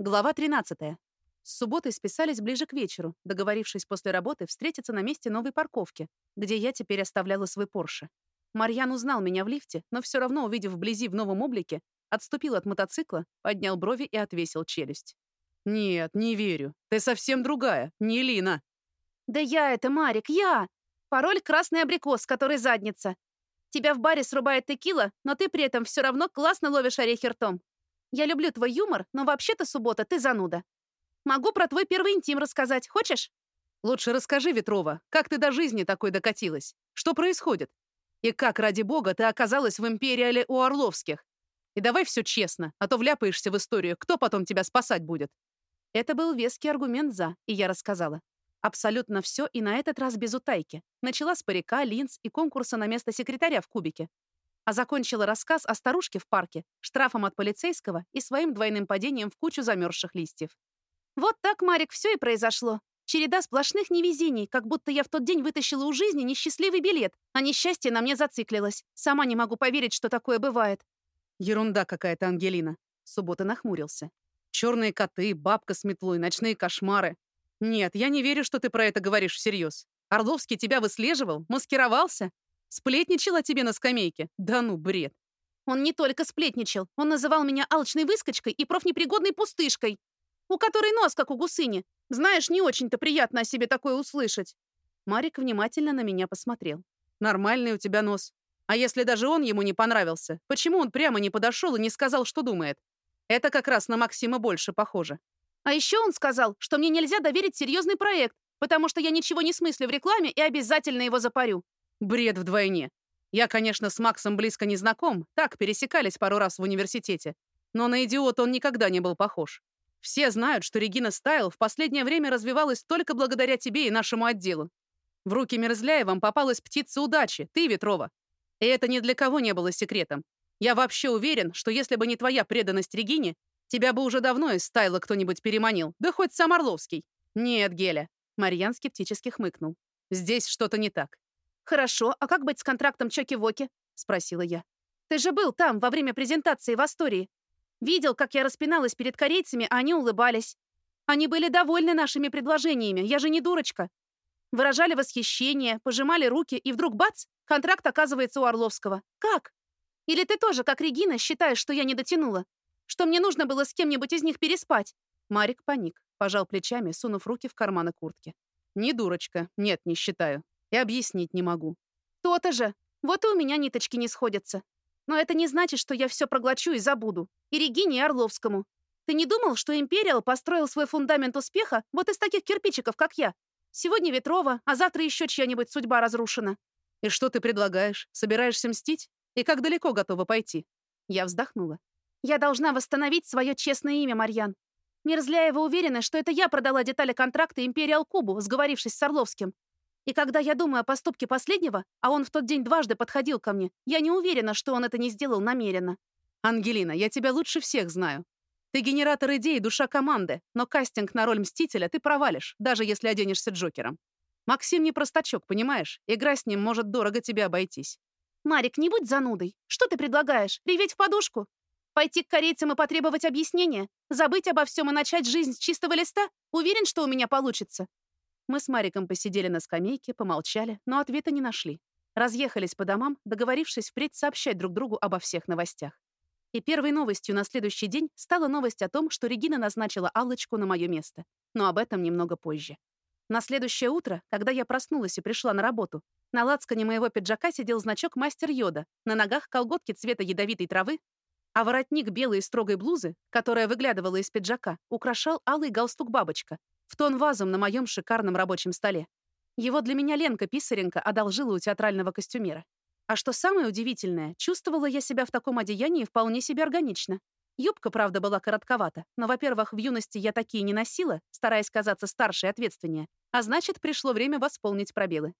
Глава 13. С субботы списались ближе к вечеру, договорившись после работы встретиться на месте новой парковки, где я теперь оставляла свой Порше. Марьян узнал меня в лифте, но все равно, увидев вблизи в новом облике, отступил от мотоцикла, поднял брови и отвесил челюсть. «Нет, не верю. Ты совсем другая, не Лина». «Да я это, Марик, я! Пароль «Красный абрикос», который задница. Тебя в баре срубает текила, но ты при этом все равно классно ловишь орехи ртом. Я люблю твой юмор, но вообще-то суббота, ты зануда. Могу про твой первый интим рассказать, хочешь? Лучше расскажи, Ветрова, как ты до жизни такой докатилась? Что происходит? И как, ради бога, ты оказалась в империале у Орловских? И давай все честно, а то вляпаешься в историю, кто потом тебя спасать будет?» Это был веский аргумент «за», и я рассказала. Абсолютно все и на этот раз без утайки. Начала с парика, линз и конкурса на место секретаря в кубике а закончила рассказ о старушке в парке, штрафом от полицейского и своим двойным падением в кучу замерзших листьев. Вот так, Марик, все и произошло. Череда сплошных невезений, как будто я в тот день вытащила у жизни несчастливый билет, а несчастье на мне зациклилось. Сама не могу поверить, что такое бывает. Ерунда какая-то, Ангелина. Суббота нахмурился. Черные коты, бабка с метлой, ночные кошмары. Нет, я не верю, что ты про это говоришь всерьез. Орловский тебя выслеживал, маскировался, Сплетничал о тебе на скамейке? Да ну, бред. Он не только сплетничал, он называл меня алчной выскочкой и профнепригодной пустышкой, у которой нос, как у гусыни. Знаешь, не очень-то приятно о себе такое услышать. Марик внимательно на меня посмотрел. Нормальный у тебя нос. А если даже он ему не понравился, почему он прямо не подошел и не сказал, что думает? Это как раз на Максима больше похоже. А еще он сказал, что мне нельзя доверить серьезный проект, потому что я ничего не смыслю в рекламе и обязательно его запарю. Бред вдвойне. Я, конечно, с Максом близко не знаком, так, пересекались пару раз в университете. Но на идиот он никогда не был похож. Все знают, что Регина Стайл в последнее время развивалась только благодаря тебе и нашему отделу. В руки Мерзляевым попалась птица удачи, ты, Ветрова. И это ни для кого не было секретом. Я вообще уверен, что если бы не твоя преданность Регине, тебя бы уже давно из Стайла кто-нибудь переманил, да хоть сам Орловский. Нет, Геля. Марьян скептически хмыкнул. Здесь что-то не так. «Хорошо, а как быть с контрактом Чоки-Воки?» — спросила я. «Ты же был там во время презентации в Астории. Видел, как я распиналась перед корейцами, а они улыбались. Они были довольны нашими предложениями, я же не дурочка. Выражали восхищение, пожимали руки, и вдруг бац, контракт оказывается у Орловского. Как? Или ты тоже, как Регина, считаешь, что я не дотянула? Что мне нужно было с кем-нибудь из них переспать?» Марик паник, пожал плечами, сунув руки в карманы куртки. «Не дурочка. Нет, не считаю. И объяснить не могу. То-то же. Вот и у меня ниточки не сходятся. Но это не значит, что я все проглочу и забуду. И Регине, и Орловскому. Ты не думал, что Империал построил свой фундамент успеха вот из таких кирпичиков, как я? Сегодня Ветрова, а завтра еще чья-нибудь судьба разрушена. И что ты предлагаешь? Собираешься мстить? И как далеко готова пойти? Я вздохнула. Я должна восстановить свое честное имя, Марьян. Мерзляева уверена, что это я продала детали контракта Империал Кубу, сговорившись с Орловским. И когда я думаю о поступке последнего, а он в тот день дважды подходил ко мне, я не уверена, что он это не сделал намеренно. «Ангелина, я тебя лучше всех знаю. Ты генератор идей, душа команды, но кастинг на роль Мстителя ты провалишь, даже если оденешься Джокером. Максим не простачок, понимаешь? Игра с ним может дорого тебе обойтись». «Марик, не будь занудой. Что ты предлагаешь? Реветь в подушку? Пойти к корейцам и потребовать объяснения? Забыть обо всем и начать жизнь с чистого листа? Уверен, что у меня получится?» Мы с Мариком посидели на скамейке, помолчали, но ответа не нашли. Разъехались по домам, договорившись впредь сообщать друг другу обо всех новостях. И первой новостью на следующий день стала новость о том, что Регина назначила Аллочку на мое место. Но об этом немного позже. На следующее утро, когда я проснулась и пришла на работу, на лацкане моего пиджака сидел значок «Мастер Йода», на ногах колготки цвета ядовитой травы, а воротник белой строгой блузы, которая выглядывала из пиджака, украшал алый галстук-бабочка, в тон вазом на моем шикарном рабочем столе. Его для меня Ленка Писаренко одолжила у театрального костюмера. А что самое удивительное, чувствовала я себя в таком одеянии вполне себе органично. Юбка, правда, была коротковата, но, во-первых, в юности я такие не носила, стараясь казаться старше и ответственнее, а значит, пришло время восполнить пробелы.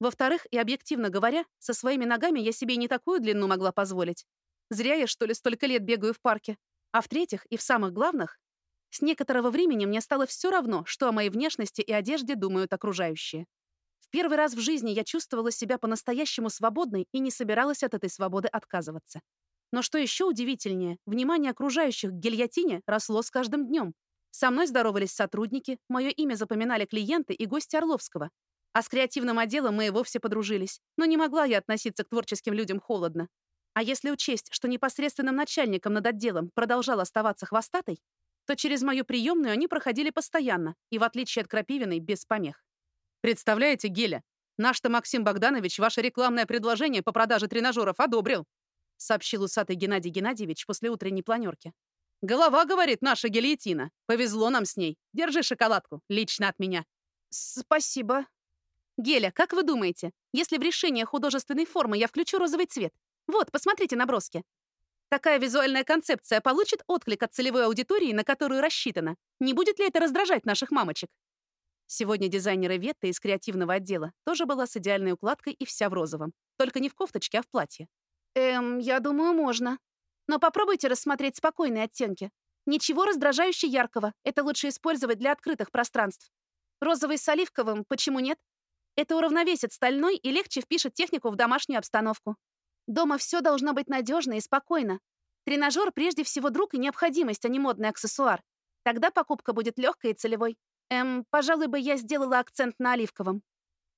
Во-вторых, и объективно говоря, со своими ногами я себе не такую длину могла позволить. Зря я, что ли, столько лет бегаю в парке. А в-третьих, и в самых главных, с некоторого времени мне стало все равно, что о моей внешности и одежде думают окружающие. В первый раз в жизни я чувствовала себя по-настоящему свободной и не собиралась от этой свободы отказываться. Но что еще удивительнее, внимание окружающих к гильотине росло с каждым днем. Со мной здоровались сотрудники, мое имя запоминали клиенты и гости Орловского. А с креативным отделом мы и вовсе подружились. Но не могла я относиться к творческим людям холодно. А если учесть, что непосредственным начальником над отделом продолжал оставаться хвостатой, то через мою приемную они проходили постоянно и, в отличие от Крапивиной, без помех. «Представляете, Геля, наш-то Максим Богданович ваше рекламное предложение по продаже тренажеров одобрил», сообщил усатый Геннадий Геннадьевич после утренней планерки. «Голова, — говорит, — наша гильотина. Повезло нам с ней. Держи шоколадку. Лично от меня». «Спасибо». «Геля, как вы думаете, если в решение художественной формы я включу розовый цвет? Вот, посмотрите на броски. Такая визуальная концепция получит отклик от целевой аудитории, на которую рассчитана. Не будет ли это раздражать наших мамочек? Сегодня дизайнеры Ветта из креативного отдела тоже была с идеальной укладкой и вся в розовом. Только не в кофточке, а в платье. Эм, я думаю, можно. Но попробуйте рассмотреть спокойные оттенки. Ничего раздражающе яркого. Это лучше использовать для открытых пространств. Розовый с оливковым, почему нет? Это уравновесит стальной и легче впишет технику в домашнюю обстановку. Дома все должно быть надежно и спокойно. Тренажер прежде всего друг и необходимость, а не модный аксессуар. Тогда покупка будет легкой и целевой. Эм, пожалуй бы я сделала акцент на оливковом.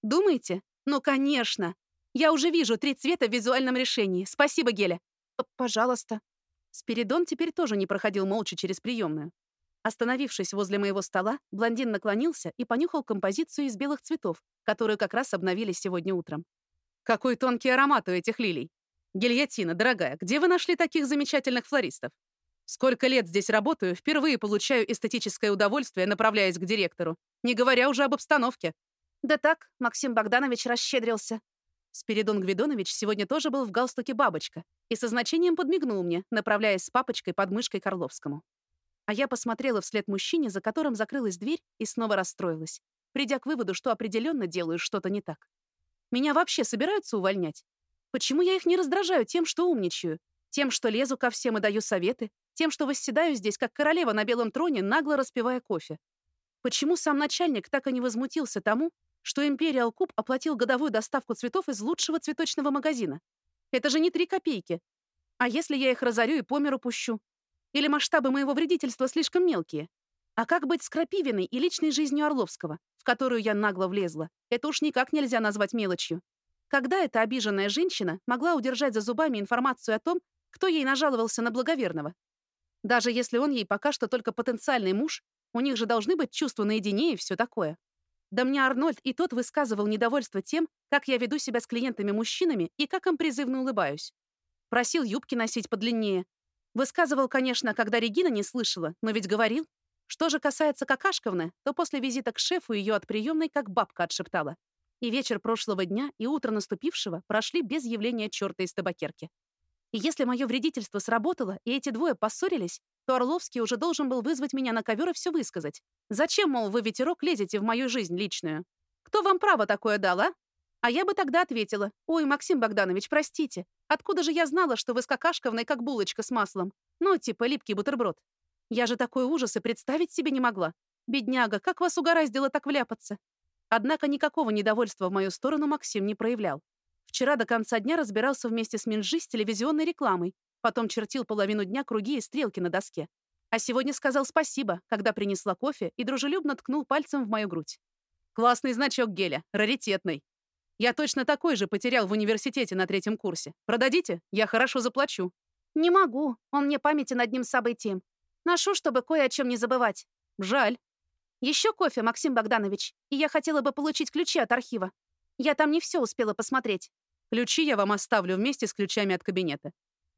Думаете? Ну, конечно. Я уже вижу три цвета в визуальном решении. Спасибо, Геля. П Пожалуйста. Спиридон теперь тоже не проходил молча через приемную. Остановившись возле моего стола, блондин наклонился и понюхал композицию из белых цветов, которую как раз обновили сегодня утром. «Какой тонкий аромат у этих лилий! Гильотина, дорогая, где вы нашли таких замечательных флористов? Сколько лет здесь работаю, впервые получаю эстетическое удовольствие, направляясь к директору, не говоря уже об обстановке». «Да так, Максим Богданович расщедрился», Спиридон Гвидонович сегодня тоже был в галстуке бабочка и со значением подмигнул мне, направляясь с папочкой под мышкой к Орловскому. А я посмотрела вслед мужчине, за которым закрылась дверь, и снова расстроилась, придя к выводу, что определенно делаю что-то не так. Меня вообще собираются увольнять? Почему я их не раздражаю тем, что умничаю? Тем, что лезу ко всем и даю советы? Тем, что восседаю здесь, как королева на белом троне, нагло распивая кофе? Почему сам начальник так и не возмутился тому, что Imperial Куб оплатил годовую доставку цветов из лучшего цветочного магазина. Это же не три копейки. А если я их разорю и по миру пущу? Или масштабы моего вредительства слишком мелкие? А как быть с крапивиной и личной жизнью Орловского, в которую я нагло влезла? Это уж никак нельзя назвать мелочью. Когда эта обиженная женщина могла удержать за зубами информацию о том, кто ей нажаловался на благоверного? Даже если он ей пока что только потенциальный муж, у них же должны быть чувства наедине и все такое. Да мне Арнольд и тот высказывал недовольство тем, как я веду себя с клиентами-мужчинами и как им призывно улыбаюсь. Просил юбки носить подлиннее. Высказывал, конечно, когда Регина не слышала, но ведь говорил. Что же касается Какашковны, то после визита к шефу ее от приемной как бабка отшептала. И вечер прошлого дня, и утро наступившего прошли без явления черта из табакерки. И если мое вредительство сработало, и эти двое поссорились, то Орловский уже должен был вызвать меня на ковер и все высказать. Зачем, мол, вы, ветерок, лезете в мою жизнь личную? Кто вам право такое дал, а? А я бы тогда ответила, «Ой, Максим Богданович, простите, откуда же я знала, что вы с какашковной, как булочка с маслом? Ну, типа липкий бутерброд. Я же такой ужас и представить себе не могла. Бедняга, как вас угораздило так вляпаться?» Однако никакого недовольства в мою сторону Максим не проявлял. Вчера до конца дня разбирался вместе с Минжи с телевизионной рекламой, Потом чертил половину дня круги и стрелки на доске. А сегодня сказал спасибо, когда принесла кофе и дружелюбно ткнул пальцем в мою грудь. «Классный значок геля, раритетный. Я точно такой же потерял в университете на третьем курсе. Продадите? Я хорошо заплачу». «Не могу. Он мне памятен одним событием. Ношу, чтобы кое о чем не забывать». «Жаль». Еще кофе, Максим Богданович, и я хотела бы получить ключи от архива. Я там не все успела посмотреть». «Ключи я вам оставлю вместе с ключами от кабинета.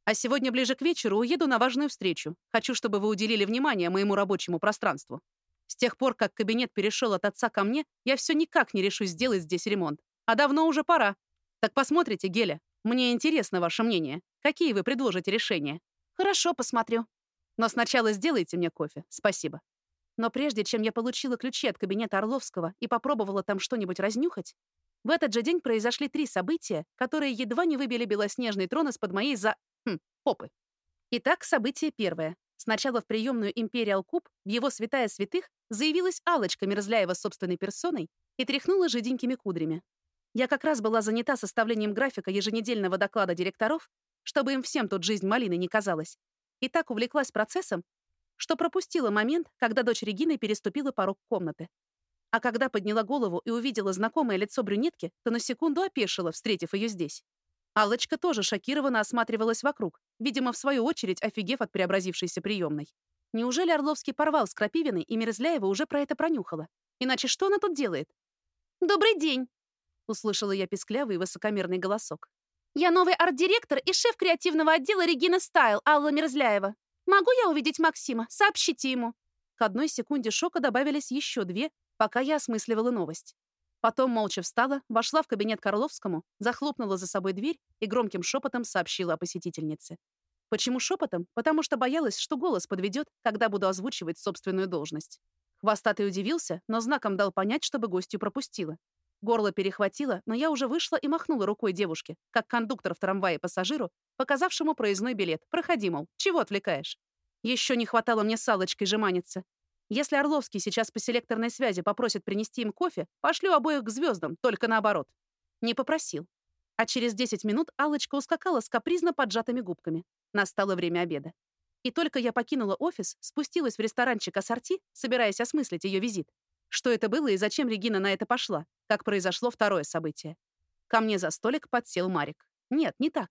А сегодня ближе к вечеру уеду на важную встречу. Хочу, чтобы вы уделили внимание моему рабочему пространству. С тех пор, как кабинет перешел от отца ко мне, я все никак не решусь сделать здесь ремонт. А давно уже пора. Так посмотрите, Геля. Мне интересно ваше мнение. Какие вы предложите решения? Хорошо, посмотрю. Но сначала сделайте мне кофе. Спасибо. Но прежде чем я получила ключи от кабинета Орловского и попробовала там что-нибудь разнюхать, в этот же день произошли три события, которые едва не выбили белоснежный трон из-под моей за... Хм, попы. Итак, событие первое. Сначала в приемную Imperial Куб в его святая святых заявилась алочка Мерзляева собственной персоной и тряхнула жиденькими кудрями. Я как раз была занята составлением графика еженедельного доклада директоров, чтобы им всем тут жизнь малиной не казалась. И так увлеклась процессом, что пропустила момент, когда дочь Регины переступила порог комнаты. А когда подняла голову и увидела знакомое лицо брюнетки, то на секунду опешила, встретив ее здесь. Аллочка тоже шокированно осматривалась вокруг, видимо, в свою очередь офигев от преобразившейся приемной. Неужели Орловский порвал с Крапивиной, и Мерзляева уже про это пронюхала? Иначе что она тут делает? «Добрый день!» — услышала я писклявый и высокомерный голосок. «Я новый арт-директор и шеф креативного отдела Регина Стайл, Алла Мерзляева. Могу я увидеть Максима? Сообщите ему». К одной секунде шока добавились еще две, пока я осмысливала новость. Потом молча встала, вошла в кабинет Карловскому, захлопнула за собой дверь и громким шепотом сообщила о посетительнице. Почему шепотом? Потому что боялась, что голос подведет, когда буду озвучивать собственную должность. Хвостатый удивился, но знаком дал понять, чтобы гостью пропустила. Горло перехватило, но я уже вышла и махнула рукой девушке, как кондуктор в трамвае пассажиру, показавшему проездной билет. Проходи, мол, чего отвлекаешь? Еще не хватало мне салочкой жеманиться. Если Орловский сейчас по селекторной связи попросит принести им кофе, пошлю обоих к звездам, только наоборот. Не попросил. А через 10 минут Алочка ускакала с капризно поджатыми губками. Настало время обеда. И только я покинула офис, спустилась в ресторанчик ассорти, собираясь осмыслить ее визит. Что это было и зачем Регина на это пошла, как произошло второе событие. Ко мне за столик подсел Марик. Нет, не так.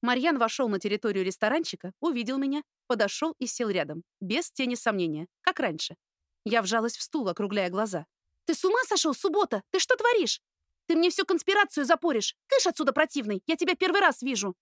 Марьян вошел на территорию ресторанчика, увидел меня, подошел и сел рядом, без тени сомнения, как раньше. Я вжалась в стул, округляя глаза. «Ты с ума сошел, суббота? Ты что творишь? Ты мне всю конспирацию запоришь. Кыш отсюда, противный, я тебя первый раз вижу».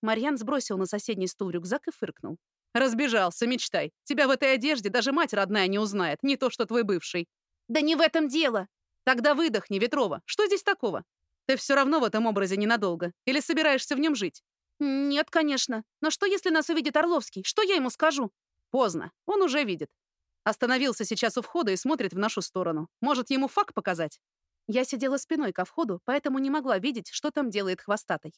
Марьян сбросил на соседний стул рюкзак и фыркнул. «Разбежался, мечтай. Тебя в этой одежде даже мать родная не узнает, не то что твой бывший». «Да не в этом дело!» «Тогда выдохни, Ветрова. Что здесь такого? Ты все равно в этом образе ненадолго. Или собираешься в нем жить?» «Нет, конечно. Но что, если нас увидит Орловский? Что я ему скажу?» «Поздно. Он уже видит. Остановился сейчас у входа и смотрит в нашу сторону. Может, ему факт показать?» Я сидела спиной ко входу, поэтому не могла видеть, что там делает хвостатый.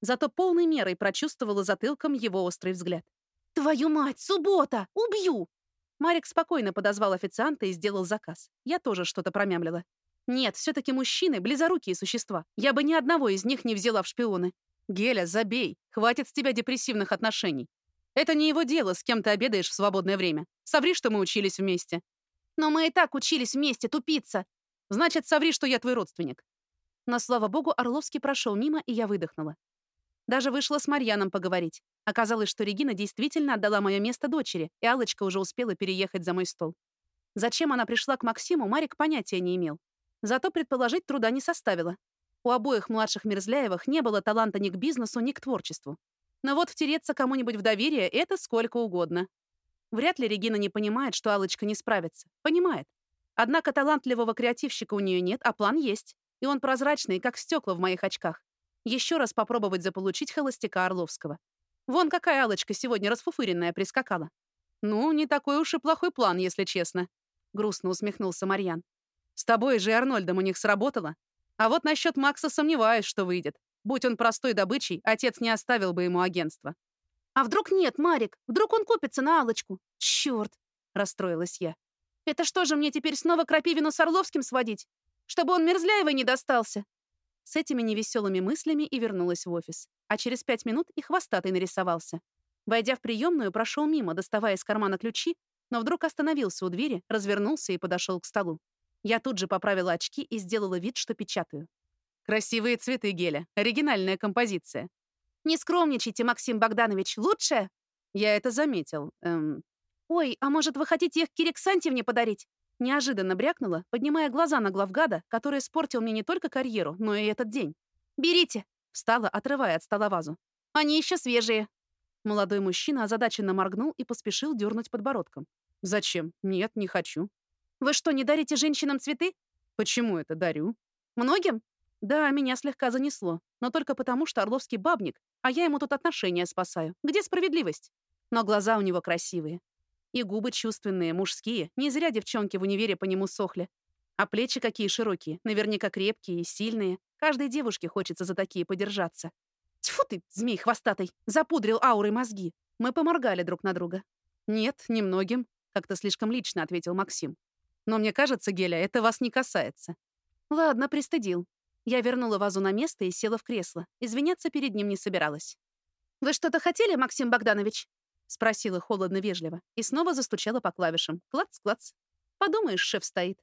Зато полной мерой прочувствовала затылком его острый взгляд. «Твою мать, суббота! Убью!» Марик спокойно подозвал официанта и сделал заказ. Я тоже что-то промямлила. Нет, все-таки мужчины — близорукие существа. Я бы ни одного из них не взяла в шпионы. Геля, забей. Хватит с тебя депрессивных отношений. Это не его дело, с кем ты обедаешь в свободное время. Соври, что мы учились вместе. Но мы и так учились вместе, тупица. Значит, соври, что я твой родственник. Но, слава богу, Орловский прошел мимо, и я выдохнула. Даже вышла с Марьяном поговорить. Оказалось, что Регина действительно отдала мое место дочери, и Алочка уже успела переехать за мой стол. Зачем она пришла к Максиму, Марик понятия не имел. Зато предположить труда не составило. У обоих младших Мерзляевых не было таланта ни к бизнесу, ни к творчеству. Но вот втереться кому-нибудь в доверие — это сколько угодно. Вряд ли Регина не понимает, что Алочка не справится. Понимает. Однако талантливого креативщика у нее нет, а план есть. И он прозрачный, как стекла в моих очках. Еще раз попробовать заполучить холостяка Орловского. Вон какая Алочка сегодня расфуфыренная прискакала. Ну, не такой уж и плохой план, если честно. Грустно усмехнулся Марьян. С тобой же и Арнольдом у них сработало. А вот насчет Макса сомневаюсь, что выйдет. Будь он простой добычей, отец не оставил бы ему агентство. «А вдруг нет, Марик? Вдруг он купится на алочку Черт!» — расстроилась я. «Это что же мне теперь снова Крапивину с Орловским сводить? Чтобы он Мерзляевой не достался?» С этими невеселыми мыслями и вернулась в офис. А через пять минут и хвостатый нарисовался. Войдя в приемную, прошел мимо, доставая из кармана ключи, но вдруг остановился у двери, развернулся и подошел к столу. Я тут же поправила очки и сделала вид, что печатаю. Красивые цветы геля. Оригинальная композиция. Не скромничайте, Максим Богданович. Лучше? Я это заметил. Эм... Ой, а может, вы хотите их Кире Ксантьевне подарить? Неожиданно брякнула, поднимая глаза на главгада, который испортил мне не только карьеру, но и этот день. «Берите!» — встала, отрывая от стола вазу. «Они еще свежие!» Молодой мужчина озадаченно моргнул и поспешил дернуть подбородком. «Зачем? Нет, не хочу». Вы что, не дарите женщинам цветы? Почему это дарю? Многим? Да, меня слегка занесло. Но только потому, что Орловский бабник, а я ему тут отношения спасаю. Где справедливость? Но глаза у него красивые. И губы чувственные, мужские. Не зря девчонки в универе по нему сохли. А плечи какие широкие, наверняка крепкие и сильные. Каждой девушке хочется за такие подержаться. Тьфу ты, змей хвостатый, запудрил аурой мозги. Мы поморгали друг на друга. Нет, немногим, как-то слишком лично ответил Максим. Но мне кажется, Геля, это вас не касается. Ладно, пристыдил. Я вернула вазу на место и села в кресло. Извиняться перед ним не собиралась. «Вы что-то хотели, Максим Богданович?» — спросила холодно-вежливо и снова застучала по клавишам. Клац-клац. Подумаешь, шеф стоит.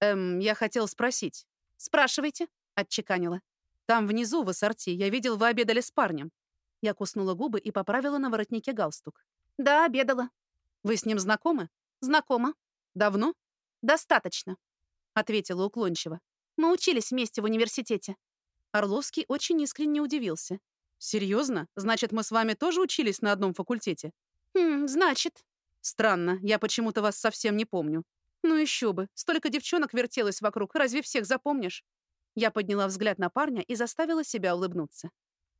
«Эм, я хотел спросить». «Спрашивайте», — отчеканила. «Там внизу, в ассорти, я видел, вы обедали с парнем». Я куснула губы и поправила на воротнике галстук. «Да, обедала». «Вы с ним знакомы?» «Знакома». «Давно?» «Достаточно», — ответила уклончиво. «Мы учились вместе в университете». Орловский очень искренне удивился. «Серьезно? Значит, мы с вами тоже учились на одном факультете?» «Хм, значит». «Странно, я почему-то вас совсем не помню». «Ну еще бы, столько девчонок вертелось вокруг, разве всех запомнишь?» Я подняла взгляд на парня и заставила себя улыбнуться.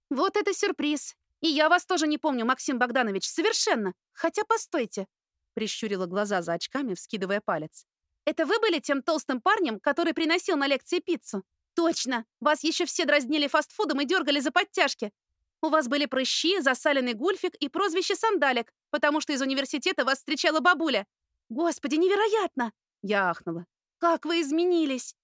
«Вот это сюрприз! И я вас тоже не помню, Максим Богданович, совершенно! Хотя постойте!» Прищурила глаза за очками, вскидывая палец. «Это вы были тем толстым парнем, который приносил на лекции пиццу?» «Точно! Вас еще все дразнили фастфудом и дергали за подтяжки. У вас были прыщи, засаленный гульфик и прозвище Сандалик, потому что из университета вас встречала бабуля. Господи, невероятно!» Я ахнула. «Как вы изменились!»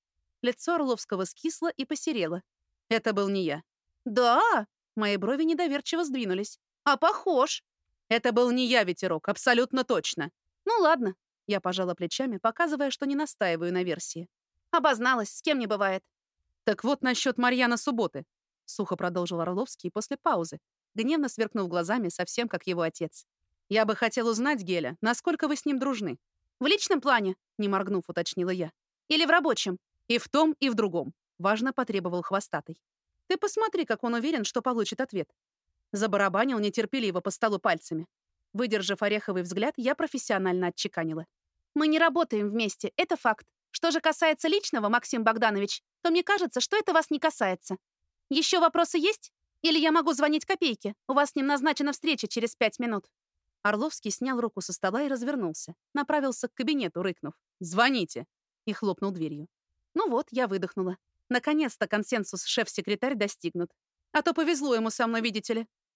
Лицо Орловского скисло и посерело. «Это был не я». «Да?» Мои брови недоверчиво сдвинулись. «А похож!» «Это был не я, ветерок, абсолютно точно». «Ну ладно». Я пожала плечами, показывая, что не настаиваю на версии. «Обозналась, с кем не бывает». «Так вот насчет Марьяна Субботы», — сухо продолжил Орловский после паузы, гневно сверкнув глазами, совсем как его отец. «Я бы хотел узнать, Геля, насколько вы с ним дружны?» «В личном плане?» — не моргнув, уточнила я. «Или в рабочем?» «И в том, и в другом», — важно потребовал хвостатый. «Ты посмотри, как он уверен, что получит ответ». Забарабанил нетерпеливо по столу пальцами. Выдержав ореховый взгляд, я профессионально отчеканила. «Мы не работаем вместе, это факт. Что же касается личного, Максим Богданович, то мне кажется, что это вас не касается. Еще вопросы есть? Или я могу звонить Копейке? У вас с ним назначена встреча через пять минут». Орловский снял руку со стола и развернулся. Направился к кабинету, рыкнув. «Звоните!» и хлопнул дверью. Ну вот, я выдохнула. Наконец-то консенсус шеф-секретарь достигнут. А то повезло ему со мной, видите ли.